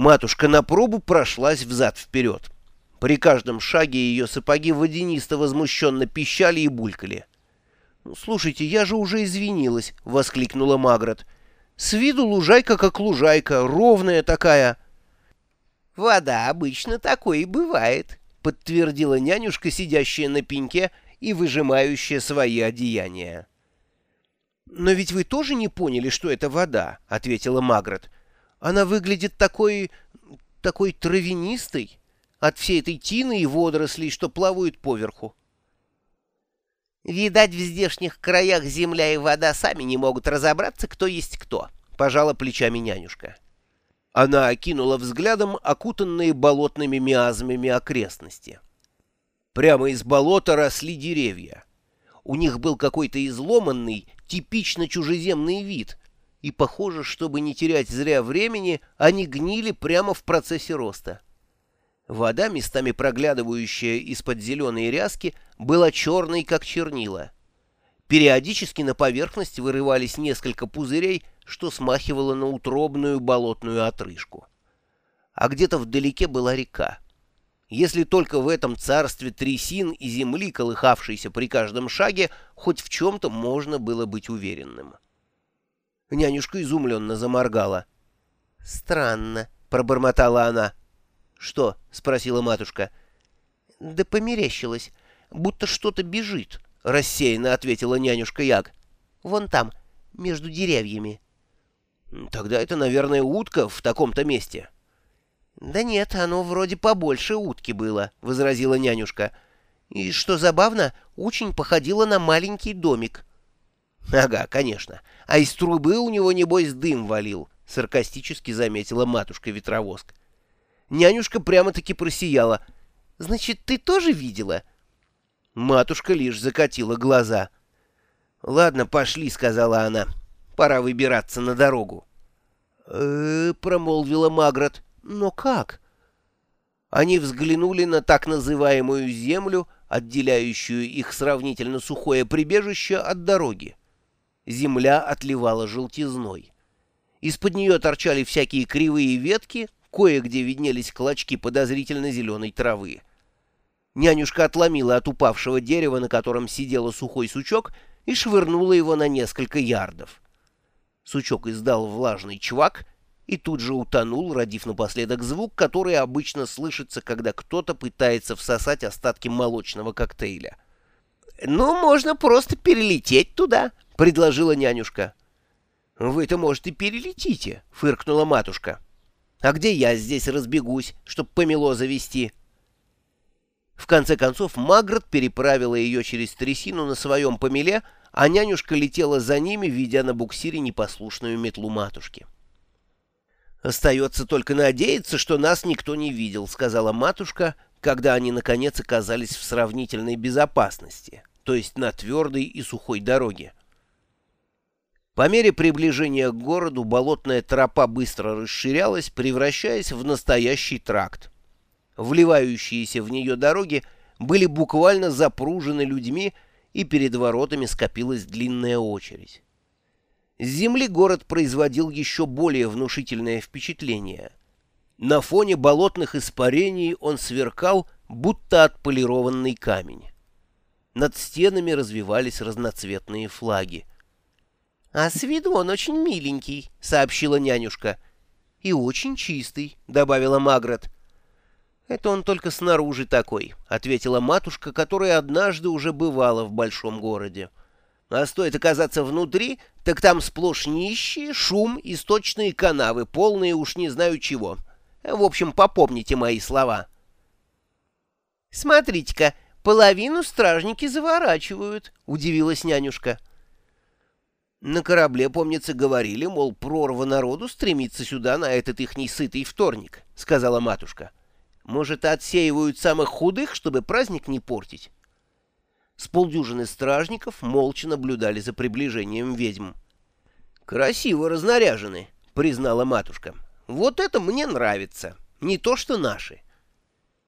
Матушка на пробу прошлась взад-вперед. При каждом шаге ее сапоги водянисто возмущенно пищали и булькали. «Ну, «Слушайте, я же уже извинилась!» — воскликнула Магрот. «С виду лужайка как лужайка, ровная такая!» «Вода обычно такой и бывает», — подтвердила нянюшка, сидящая на пеньке и выжимающая свои одеяния. «Но ведь вы тоже не поняли, что это вода», — ответила Магрот. «Она выглядит такой... такой травянистой от всей этой тины и водорослей, что плавают поверху». «Видать, в здешних краях земля и вода сами не могут разобраться, кто есть кто», — пожала плечами нянюшка. Она окинула взглядом окутанные болотными миазмами окрестности. Прямо из болота росли деревья. У них был какой-то изломанный, типично чужеземный вид, и, похоже, чтобы не терять зря времени, они гнили прямо в процессе роста. Вода, местами проглядывающая из-под зеленой ряски, была черной, как чернила. Периодически на поверхность вырывались несколько пузырей, что смахивало на утробную болотную отрыжку. А где-то вдалеке была река. Если только в этом царстве трясин и земли, колыхавшейся при каждом шаге, хоть в чем-то можно было быть уверенным. Нянюшка изумленно заморгала. «Странно», — пробормотала она. «Что?» — спросила матушка. «Да померещилось, будто что-то бежит», — рассеянно ответила нянюшка Яг. «Вон там, между деревьями». «Тогда это, наверное, утка в таком-то месте». «Да нет, оно вроде побольше утки было», — возразила нянюшка. «И, что забавно, очень походило на маленький домик». «Ага, конечно. А из трубы у него, небось, дым валил», — саркастически заметила матушка-ветровозка. Нянюшка прямо-таки просияла. «Значит, ты тоже видела?» Матушка лишь закатила глаза. «Ладно, пошли», — сказала она. «Пора выбираться на дорогу». «Э-э-э», промолвила Магрот. «Но как?» Они взглянули на так называемую землю, отделяющую их сравнительно сухое прибежище от дороги. Земля отливала желтизной. Из-под нее торчали всякие кривые ветки, кое-где виднелись клочки подозрительно зеленой травы. Нянюшка отломила от упавшего дерева, на котором сидела сухой сучок, и швырнула его на несколько ярдов. Сучок издал влажный чвак и тут же утонул, родив напоследок звук, который обычно слышится, когда кто-то пытается всосать остатки молочного коктейля. «Ну, можно просто перелететь туда», — предложила нянюшка. «Вы-то, может, и перелетите», — фыркнула матушка. «А где я здесь разбегусь, чтоб помело завести?» В конце концов Магрот переправила ее через трясину на своем помеле, а нянюшка летела за ними, ведя на буксире непослушную метлу матушки. «Остается только надеяться, что нас никто не видел», — сказала матушка, когда они, наконец, оказались в сравнительной безопасности, то есть на твердой и сухой дороге. По мере приближения к городу болотная тропа быстро расширялась, превращаясь в настоящий тракт. Вливающиеся в нее дороги были буквально запружены людьми, и перед воротами скопилась длинная очередь. С земли город производил еще более внушительное впечатление. На фоне болотных испарений он сверкал, будто отполированный камень. Над стенами развивались разноцветные флаги. — А с виду он очень миленький, — сообщила нянюшка. — И очень чистый, — добавила Магрот. — Это он только снаружи такой, — ответила матушка, которая однажды уже бывала в большом городе. — а стоит оказаться внутри, так там сплошь нищие, шум и сточные канавы, полные уж не знаю чего. В общем, попомните мои слова. «Смотрите-ка, половину стражники заворачивают», — удивилась нянюшка. На корабле, помнится, говорили, мол, прорва народу стремится сюда на этот их несытый вторник, — сказала матушка. Может, отсеивают самых худых, чтобы праздник не портить? С полдюжины стражников молча наблюдали за приближением ведьм. «Красиво разнаряжены», — признала матушка. «Вот это мне нравится. Не то что наши».